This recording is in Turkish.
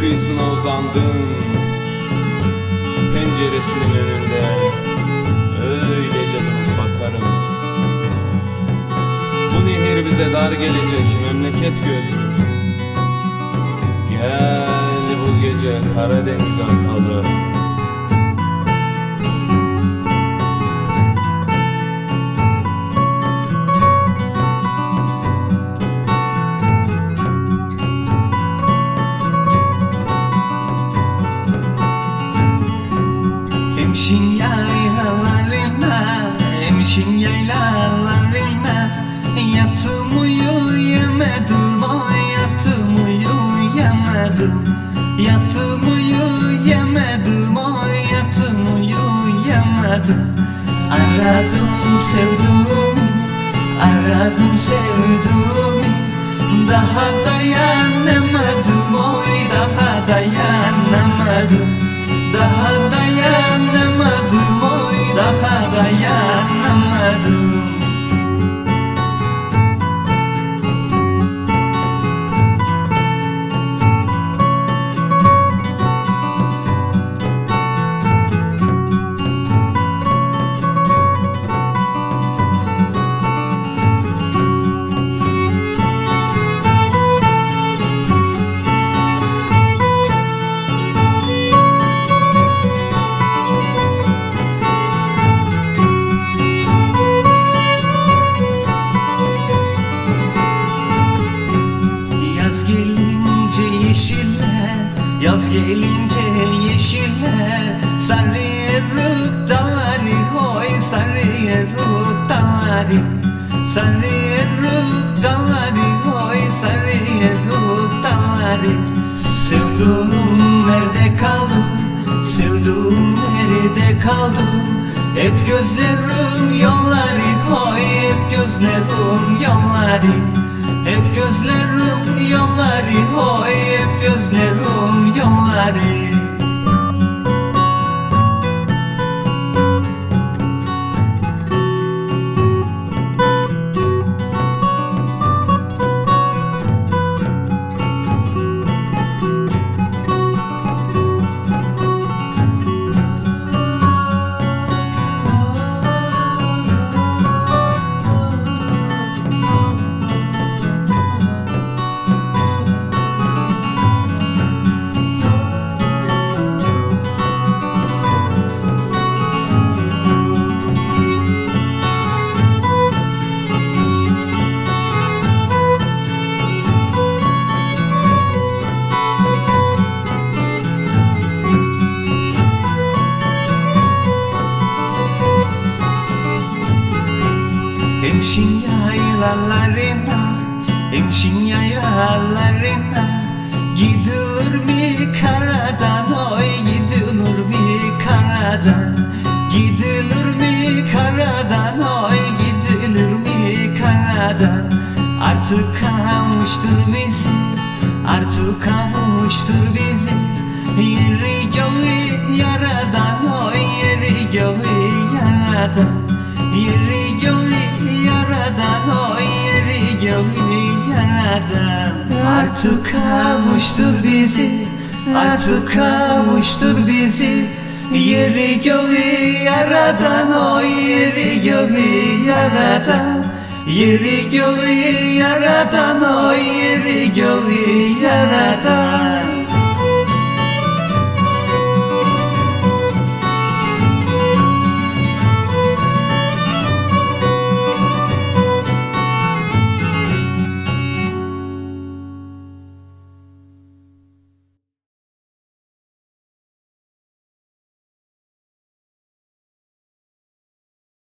kıyısına uzandın Penceresinin önünde. Öylece durup bakarım Bu nehir bize dar gelecek memleket gözü Gel bu gece Karadeniz akalı Hemşin yaylalarına. Hemşin yaylalarına Yattım uyuyamadım Oy yattım uyuyamadım Yattım uyuyamadım Oy yattım uyuyamadım Aradım sevduğumu Aradım sevduğumu Daha dayanamadım Yaz gelince yeşiller Yaz gelince yeşiller. Sarıyeruk dalları Hoy sarıyeruk dalları Sarıyeruk dalları Hoy sarıyeruk dalları Sevduğum nerede kaldı Sevduğum nerede kaldı Hep gözlerim yolları Hoy hep gözlerim yolları gözlerim yolları Hoy hep gözlerim yolları Hemşin yaylalarına Hemşin yaylalarına Gidilir mi karadan? Oy gidilir mi karadan? Gidilir mi karadan? Oy gidilir mi karadan? Artık kavuştur bizi Artık kavuştur bizi. Yeri göğü yaradan Oy yeri göğü yaradan yaradan Artık kavuştur bizi Artık kavuştur bizi. Yeri göğü yaradan o yeri göğü yaradan. Yeri göğü yaradan o yeri göğü yaradan